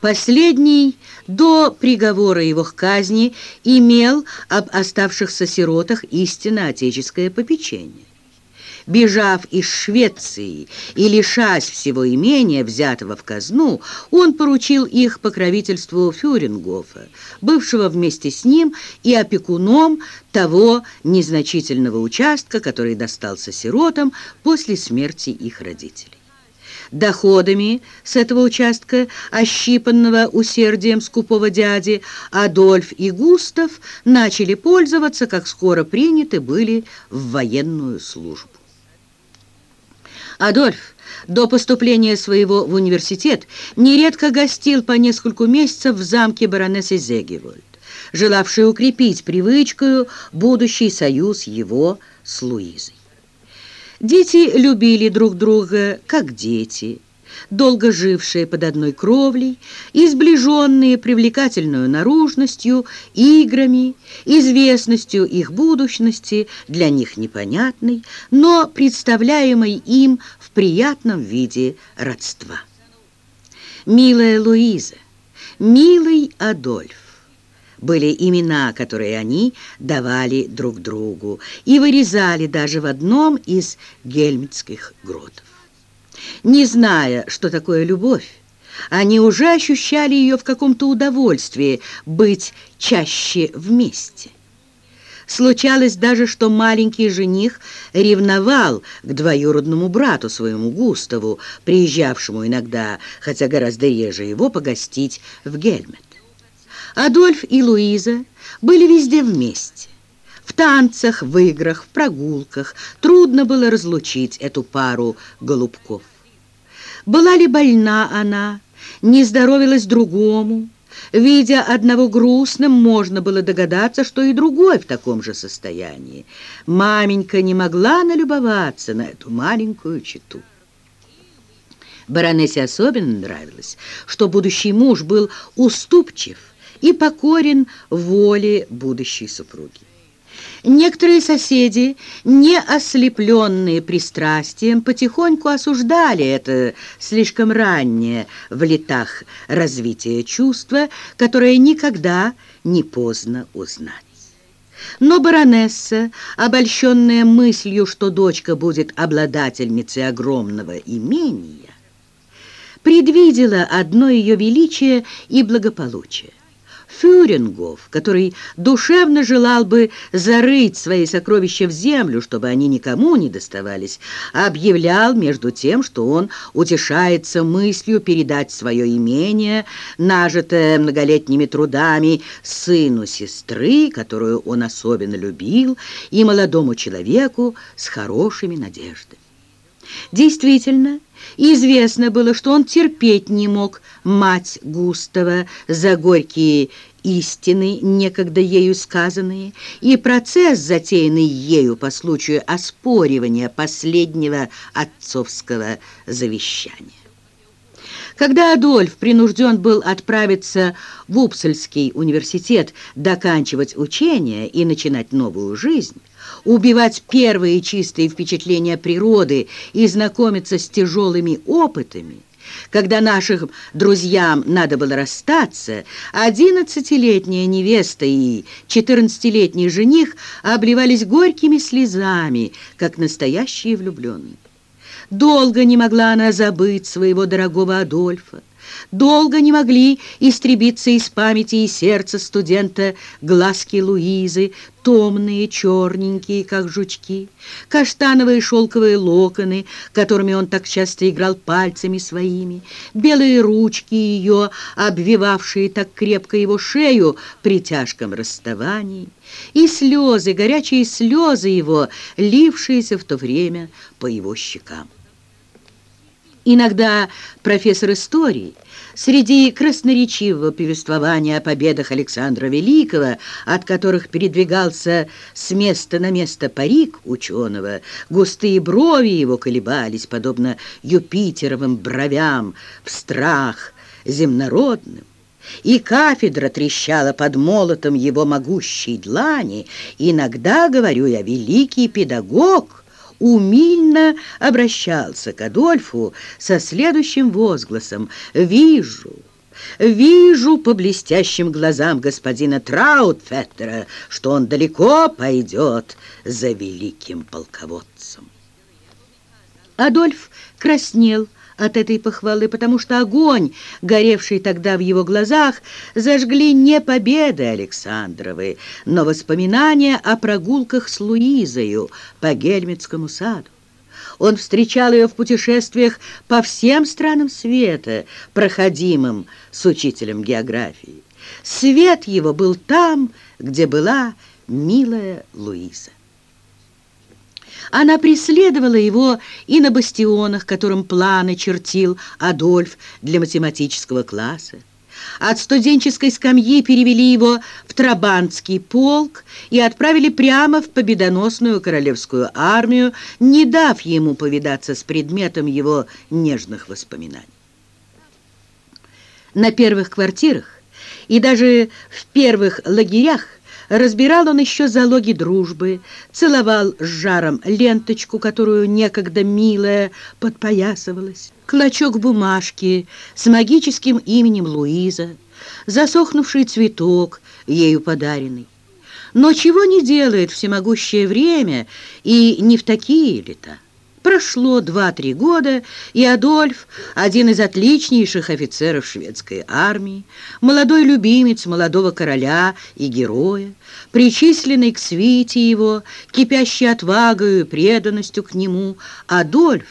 Последний до приговора его к казни имел об оставшихся сиротах истинно отеческое попечение бежав из Швеции и лишась всего имения, взятого в казну, он поручил их покровительству Фюрингофа, бывшего вместе с ним и опекуном того незначительного участка, который достался сиротам после смерти их родителей. Доходами с этого участка, ощипанного усердием скупого дяди, Адольф и Густав начали пользоваться, как скоро приняты были в военную службу. Адольф до поступления своего в университет нередко гостил по нескольку месяцев в замке баронессы Зегевольд, желавшей укрепить привычкою будущий союз его с Луизой. Дети любили друг друга, как дети – долго жившие под одной кровлей и сближенные привлекательную наружностью, играми, известностью их будущности, для них непонятной, но представляемой им в приятном виде родства. Милая Луиза, милый Адольф, были имена, которые они давали друг другу и вырезали даже в одном из гельмитских гротов. Не зная, что такое любовь, они уже ощущали ее в каком-то удовольствии быть чаще вместе. Случалось даже, что маленький жених ревновал к двоюродному брату своему Густаву, приезжавшему иногда, хотя гораздо реже его, погостить в Гельмет. Адольф и Луиза были везде вместе. В танцах, в играх, в прогулках трудно было разлучить эту пару голубков. Была ли больна она, не здоровилась другому, Видя одного грустным, можно было догадаться, что и другой в таком же состоянии. Маменька не могла налюбоваться на эту маленькую читу. Баронессе особенно нравилось, что будущий муж был уступчив и покорен воле будущей супруги. Некоторые соседи, не ослепленные пристрастием, потихоньку осуждали это слишком раннее в летах развитие чувства, которое никогда не поздно узнать. Но баронесса, обольщенная мыслью, что дочка будет обладательницей огромного имения, предвидела одно ее величие и благополучие. Фюрингов, который душевно желал бы зарыть свои сокровища в землю, чтобы они никому не доставались, объявлял между тем, что он утешается мыслью передать свое имение, нажитое многолетними трудами, сыну сестры, которую он особенно любил, и молодому человеку с хорошими надеждами. Действительно, известно было, что он терпеть не мог мать Густава за горькие истины, некогда ею сказанные, и процесс, затеянный ею по случаю оспоривания последнего отцовского завещания. Когда Адольф принужден был отправиться в Упсальский университет доканчивать учение и начинать новую жизнь, убивать первые чистые впечатления природы и знакомиться с тяжелыми опытами, когда нашим друзьям надо было расстаться, одиннадцатилетняя невеста и четырнадцатилетний жених обливались горькими слезами, как настоящие влюбленные. Долго не могла она забыть своего дорогого Адольфа. Долго не могли истребиться из памяти и сердца студента глазки Луизы, томные, черненькие, как жучки, каштановые шелковые локоны, которыми он так часто играл пальцами своими, белые ручки ее, обвивавшие так крепко его шею при тяжком расставании, и слезы, горячие слезы его, лившиеся в то время по его щекам. Иногда профессор истории среди красноречивого повествования о победах Александра Великого, от которых передвигался с места на место парик ученого, густые брови его колебались, подобно Юпитеровым бровям, в страх земнородным, и кафедра трещала под молотом его могущей длани. Иногда, говорю я, великий педагог — умильно обращался к Адольфу со следующим возгласом «Вижу». Вижу по блестящим глазам господина Траутфеттера, что он далеко пойдет за великим полководцем. Адольф краснел, от этой похвалы, потому что огонь, горевший тогда в его глазах, зажгли не победы Александровы, но воспоминания о прогулках с Луизою по Гельмитскому саду. Он встречал ее в путешествиях по всем странам света, проходимым с учителем географии. Свет его был там, где была милая Луиза. Она преследовала его и на бастионах, которым планы чертил Адольф для математического класса. От студенческой скамьи перевели его в Трабантский полк и отправили прямо в победоносную королевскую армию, не дав ему повидаться с предметом его нежных воспоминаний. На первых квартирах и даже в первых лагерях Разбирал он еще залоги дружбы, целовал с жаром ленточку, которую некогда милая подпоясывалась, клочок бумажки с магическим именем Луиза, засохнувший цветок, ею подаренный. Но чего не делает всемогущее время и не в такие лета? Прошло два-три года, и Адольф, один из отличнейших офицеров шведской армии, молодой любимец молодого короля и героя, причисленный к свите его, кипящий отвагою и преданностью к нему, Адольф,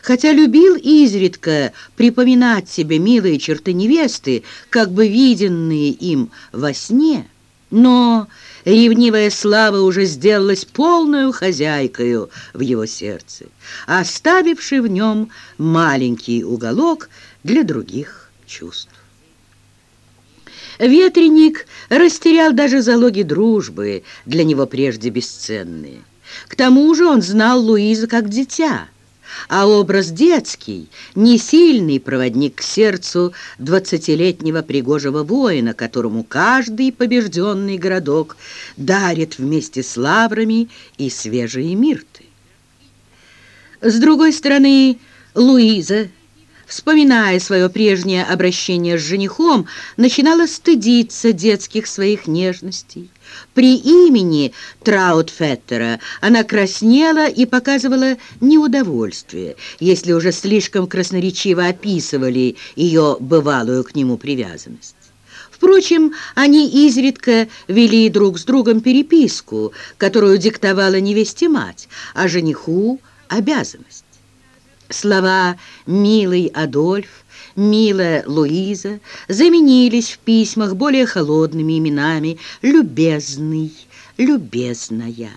хотя любил изредка припоминать себе милые черты невесты, как бы виденные им во сне, но ревнивая слава уже сделалась полную хозяйкою в его сердце, оставившей в нем маленький уголок для других чувств. Ветреник растерял даже залоги дружбы, для него прежде бесценные. К тому же он знал Луизу как дитя – а образ детский, не сильный проводник к сердцу двадцатилетнего пригожего воина, которому каждый побежденный городок дарит вместе с лаврами и свежие мирты. С другой стороны, Луиза, вспоминая свое прежнее обращение с женихом, начинала стыдиться детских своих нежностей. При имени Траутфеттера она краснела и показывала неудовольствие, если уже слишком красноречиво описывали ее бывалую к нему привязанность. Впрочем, они изредка вели друг с другом переписку, которую диктовала невесте мать, а жениху – обязанность. Слова «милый Адольф» «милая Луиза» заменились в письмах более холодными именами «любезный», «любезная».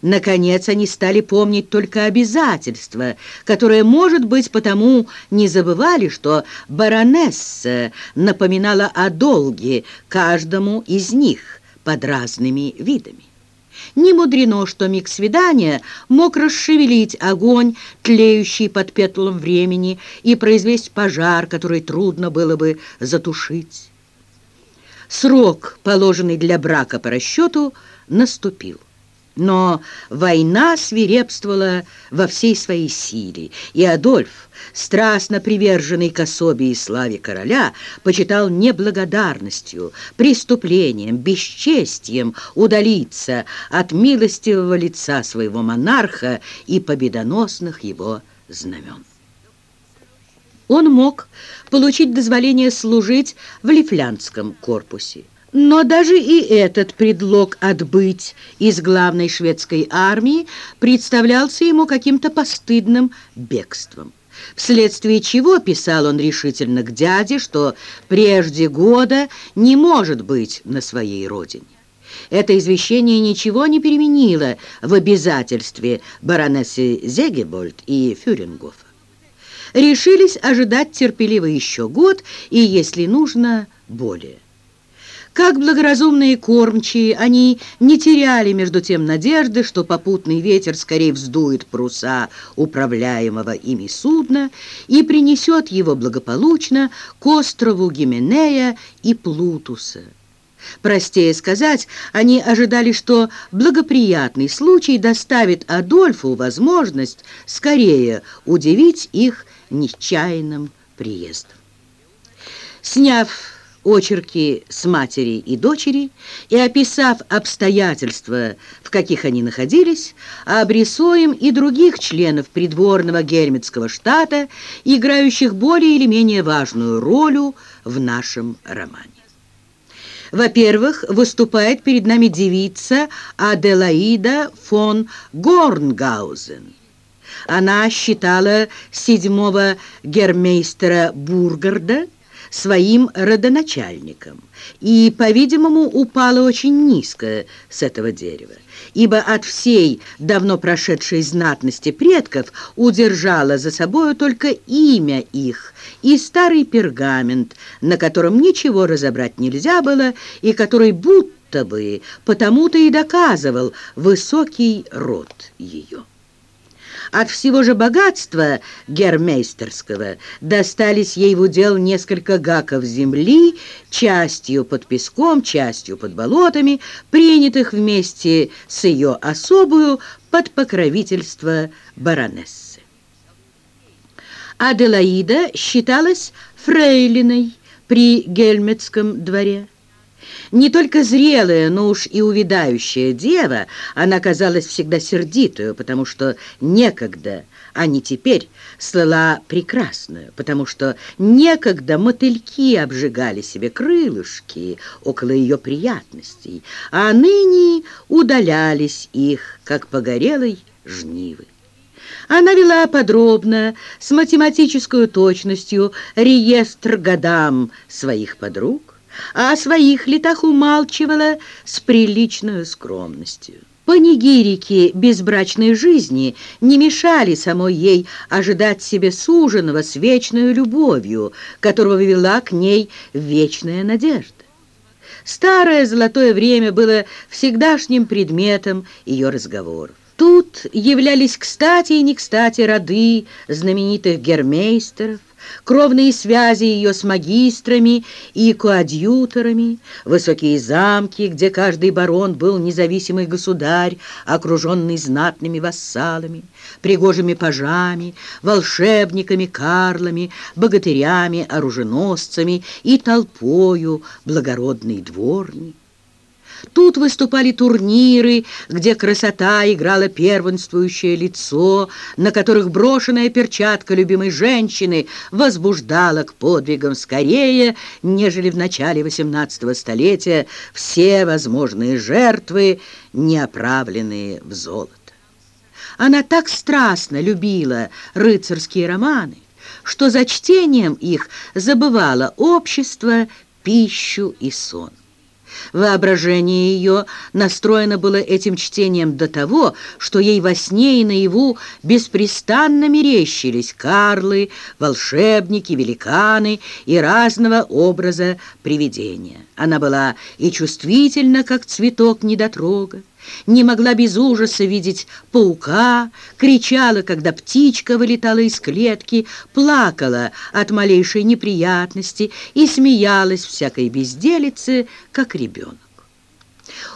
Наконец они стали помнить только обязательства, которое, может быть, потому не забывали, что баронесса напоминала о долге каждому из них под разными видами. Не мудрено, что миг свидания мог расшевелить огонь, тлеющий под петлом времени, и произвести пожар, который трудно было бы затушить. Срок, положенный для брака по расчету, наступил. Но война свирепствовала во всей своей силе, и Адольф, страстно приверженный к особе и славе короля, почитал неблагодарностью, преступлением, бесчестием удалиться от милостивого лица своего монарха и победоносных его знамен. Он мог получить дозволение служить в Лифлянском корпусе. Но даже и этот предлог отбыть из главной шведской армии представлялся ему каким-то постыдным бегством. Вследствие чего писал он решительно к дяде, что прежде года не может быть на своей родине. Это извещение ничего не переменило в обязательстве баронессы Зегебольд и Фюрингофа. Решились ожидать терпеливо еще год и, если нужно, более. Как благоразумные кормчие, они не теряли между тем надежды, что попутный ветер скорее вздует паруса управляемого ими судна и принесет его благополучно к острову Гименея и Плутуса. Простее сказать, они ожидали, что благоприятный случай доставит Адольфу возможность скорее удивить их нечаянным приездом. Сняв очерки с матери и дочери и, описав обстоятельства, в каких они находились, обрисуем и других членов придворного гельмитского штата, играющих более или менее важную роль в нашем романе. Во-первых, выступает перед нами девица Аделаида фон Горнгаузен. Она считала седьмого гермейстера Бургарда своим родоначальником и, по-видимому, упала очень низко с этого дерева, ибо от всей давно прошедшей знатности предков удержала за собою только имя их и старый пергамент, на котором ничего разобрать нельзя было и который будто бы потому-то и доказывал высокий род ее. От всего же богатства гермейстерского достались ей в удел несколько гаков земли, частью под песком, частью под болотами, принятых вместе с ее особую под покровительство баронессы. Аделаида считалась фрейлиной при Гельметском дворе. Не только зрелая, но уж и увядающая дева, она казалась всегда сердитую, потому что некогда, а не теперь, слыла прекрасную, потому что некогда мотыльки обжигали себе крылышки около ее приятностей, а ныне удалялись их, как погорелой жнивы. Она вела подробно, с математической точностью, реестр годам своих подруг, а о своих летах умалчивала с приличной скромностью. Панигирики безбрачной жизни не мешали самой ей ожидать себе суженого с вечной любовью, которого вела к ней вечная надежда. Старое золотое время было всегдашним предметом ее разговоров. Тут являлись кстати и не кстати роды знаменитых гермейстеров, кровные связи ее с магистрами и коадьюторами, высокие замки, где каждый барон был независимый государь, окруженный знатными вассалами, пригожими пажами, волшебниками, карлами, богатырями, оруженосцами и толпою благородной дворни. Тут выступали турниры, где красота играла первенствующее лицо, на которых брошенная перчатка любимой женщины возбуждала к подвигам скорее, нежели в начале XVIII столетия все возможные жертвы, не оправленные в золото. Она так страстно любила рыцарские романы, что за чтением их забывала общество, пищу и сон. Воображение ее настроено было этим чтением до того, что ей во сне и наяву беспрестанно мерещились карлы, волшебники, великаны и разного образа привидения. Она была и чувствительна, как цветок недотрога, не могла без ужаса видеть паука, кричала, когда птичка вылетала из клетки, плакала от малейшей неприятности и смеялась всякой безделице, как ребенок.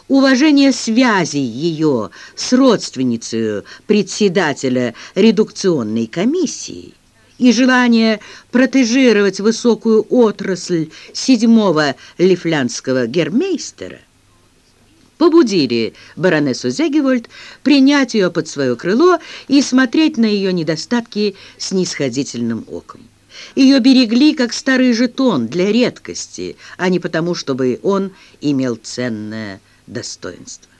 Уважение связей ее с родственницей председателя редукционной комиссии и желание протежировать высокую отрасль седьмого лифлянского гермейстера побудили баронессу Зегевольд принять ее под свое крыло и смотреть на ее недостатки с нисходительным оком. Ее берегли как старый жетон для редкости, а не потому, чтобы он имел ценное достоинство.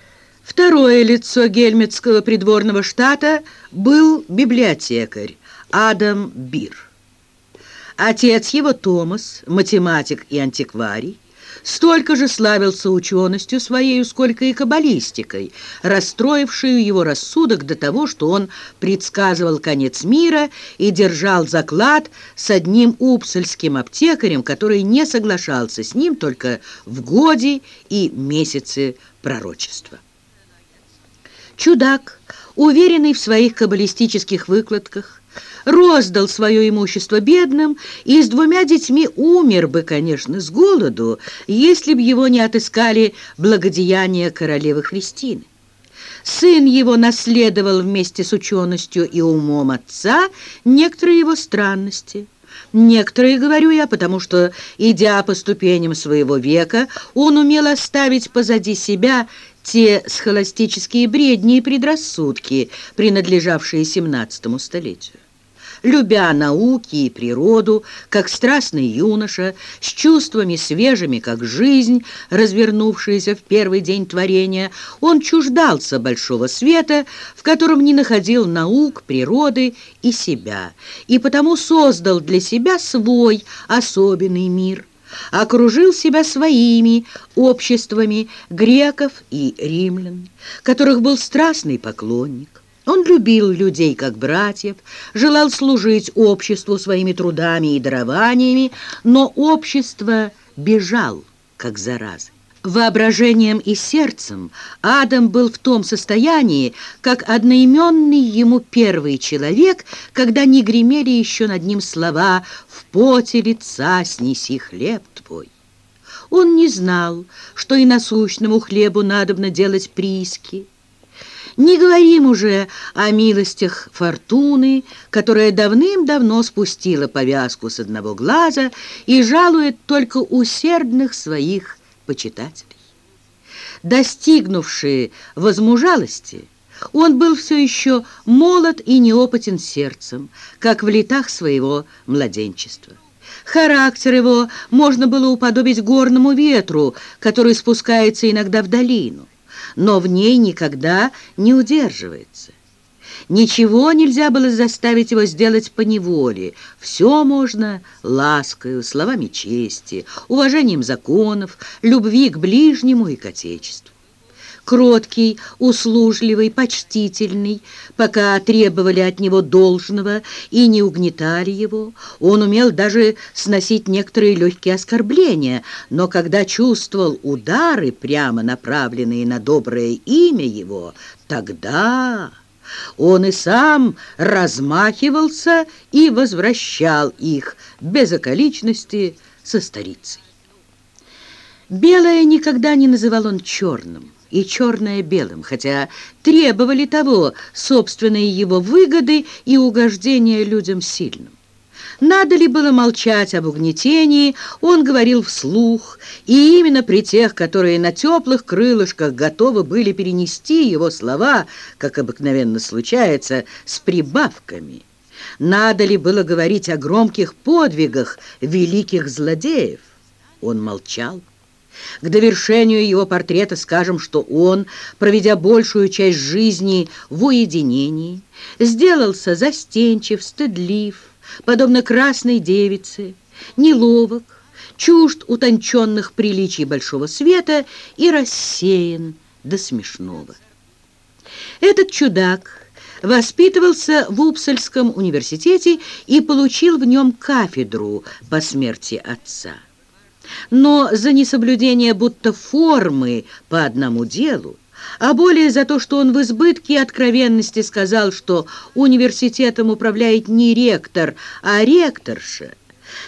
Второе лицо гельметского придворного штата был библиотекарь Адам Бир. Отец его, Томас, математик и антикварий, столько же славился ученостью своей, сколько и каббалистикой, расстроившую его рассудок до того, что он предсказывал конец мира и держал заклад с одним упсальским аптекарем, который не соглашался с ним только в годе и месяце пророчества. Чудак, уверенный в своих каббалистических выкладках, роздал свое имущество бедным и с двумя детьми умер бы, конечно, с голоду, если б его не отыскали благодеяния королевы Христины. Сын его наследовал вместе с ученостью и умом отца некоторые его странности. Некоторые, говорю я, потому что, идя по ступеням своего века, он умел оставить позади себя те схоластические бредни и предрассудки, принадлежавшие XVII столетию любя науки и природу, как страстный юноша, с чувствами свежими, как жизнь, развернувшаяся в первый день творения, он чуждался большого света, в котором не находил наук, природы и себя, и потому создал для себя свой особенный мир – окружил себя своими обществами греков и римлян, которых был страстный поклонник. Он любил людей как братьев, желал служить обществу своими трудами и дарованиями, но общество бежал, как зараза. Воображением и сердцем Адам был в том состоянии, как одноименный ему первый человек, когда не гремели еще над ним слова «В поте лица снеси хлеб твой». Он не знал, что и насущному хлебу надобно делать прииски, не говорим уже о милостях фортуны, которая давным-давно спустила повязку с одного глаза и жалует только усердных своих почитателей. Достигнувший возмужалости, он был все еще молод и неопытен сердцем, как в летах своего младенчества. Характер его можно было уподобить горному ветру, который спускается иногда в долину но в ней никогда не удерживается. Ничего нельзя было заставить его сделать по неволе. Все можно ласкою, словами чести, уважением законов, любви к ближнему и к Отечеству кроткий, услужливый, почтительный, пока требовали от него должного и не угнетали его. Он умел даже сносить некоторые легкие оскорбления, но когда чувствовал удары, прямо направленные на доброе имя его, тогда... Он и сам размахивался и возвращал их без околичности со старицей. Белое никогда не называл он черным и черное белым, хотя требовали того собственные его выгоды и угождения людям сильным. Надо ли было молчать об угнетении, он говорил вслух, и именно при тех, которые на теплых крылышках готовы были перенести его слова, как обыкновенно случается, с прибавками. Надо ли было говорить о громких подвигах великих злодеев? Он молчал. К довершению его портрета скажем, что он, проведя большую часть жизни в уединении, сделался застенчив, стыдлив, подобно красной девице, неловок, чужд утонченных приличий большого света и рассеян до смешного. Этот чудак воспитывался в Упсальском университете и получил в нем кафедру по смерти отца. Но за несоблюдение будто формы по одному делу, а более за то, что он в избытке откровенности сказал, что университетом управляет не ректор, а ректорша,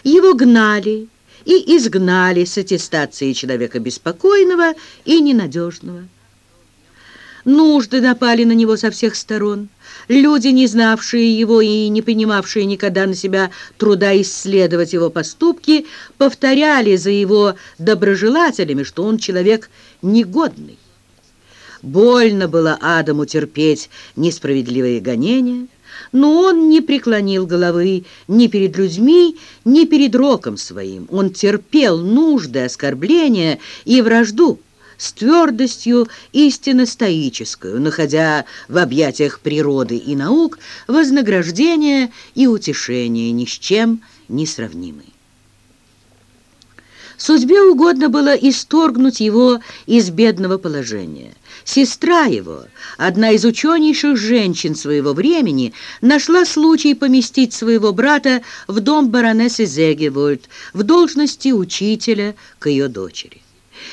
его гнали и изгнали с аттестацией человека беспокойного и ненадежного. Нужды напали на него со всех сторон. Люди, не знавшие его и не принимавшие никогда на себя труда исследовать его поступки, повторяли за его доброжелателями, что он человек негодный. Больно было Адаму терпеть несправедливые гонения, но он не преклонил головы ни перед людьми, ни перед роком своим. Он терпел нужды, оскорбления и вражду с твердостью истинно стоическую, находя в объятиях природы и наук вознаграждение и утешение ни с чем не сравнимые. Судьбе угодно было исторгнуть его из бедного положения. Сестра его, одна из ученейших женщин своего времени, нашла случай поместить своего брата в дом баронессы Зегевольд в должности учителя к ее дочери.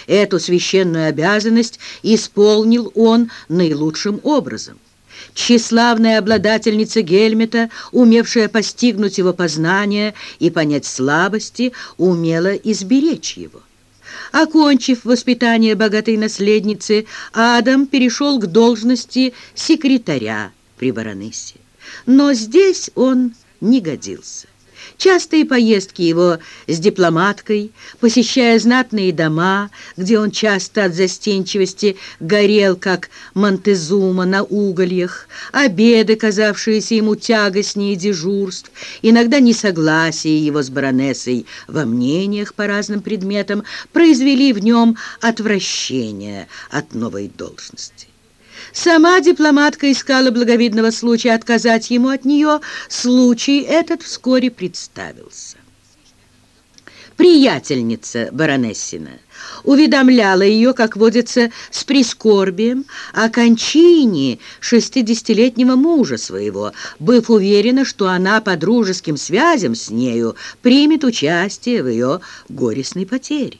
Эту священную обязанность исполнил он наилучшим образом. Тщеславная обладательница Гельмета, умевшая постигнуть его познания и понять слабости, умела изберечь его. Окончив воспитание богатой наследницы, Адам перешел к должности секретаря при баронессе. Но здесь он не годился. Частые поездки его с дипломаткой, посещая знатные дома, где он часто от застенчивости горел, как Монтезума на угольях, обеды, казавшиеся ему тягостнее дежурств, иногда несогласие его с баронессой во мнениях по разным предметам, произвели в нем отвращение от новой должности. Сама дипломатка искала благовидного случая отказать ему от нее. Случай этот вскоре представился. Приятельница баронессина уведомляла ее, как водится, с прискорбием о кончине шестидесятилетнего мужа своего, быв уверена, что она по дружеским связям с нею примет участие в ее горестной потере.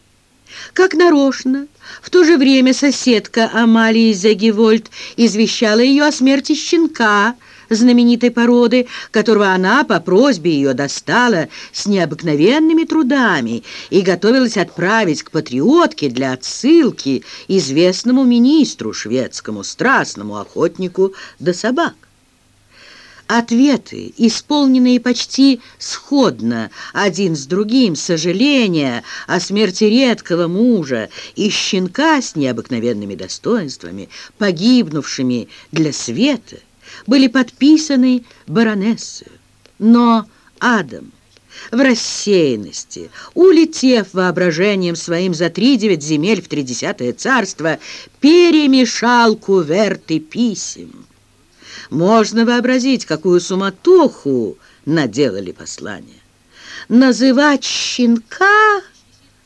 Как нарочно, в то же время соседка Амалии Загивольд извещала ее о смерти щенка знаменитой породы, которого она по просьбе ее достала с необыкновенными трудами и готовилась отправить к патриотке для отсылки известному министру шведскому, страстному охотнику до собак. Ответы, исполненные почти сходно один с другим, сожаления о смерти редкого мужа и щенка с необыкновенными достоинствами, погибнувшими для света, были подписаны баронессой. Но Адам в рассеянности, улетев воображением своим за три девять земель в тридесятое царство, перемешал куверты писем. Можно вообразить, какую суматоху наделали послания. «Называть щенка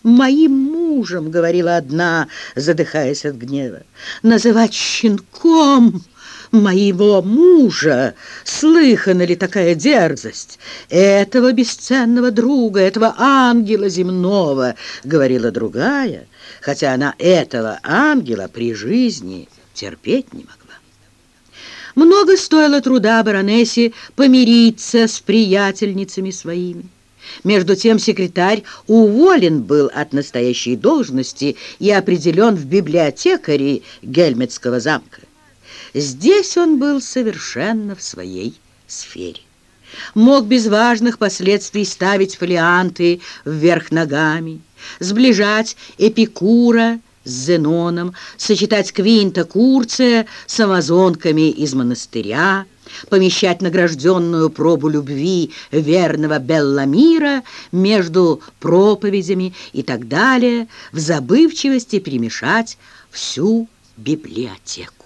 моим мужем», — говорила одна, задыхаясь от гнева. «Называть щенком моего мужа! Слыхана ли такая дерзость? Этого бесценного друга, этого ангела земного!» — говорила другая, хотя она этого ангела при жизни терпеть не могла. Много стоило труда баронессе помириться с приятельницами своими. Между тем секретарь уволен был от настоящей должности и определен в библиотекаре Гельметского замка. Здесь он был совершенно в своей сфере. Мог без важных последствий ставить фолианты вверх ногами, сближать Эпикура с Зеноном, сочетать Квинта Курция с амазонками из монастыря, помещать награжденную пробу любви верного Белламира между проповедями и так далее, в забывчивости перемешать всю библиотеку.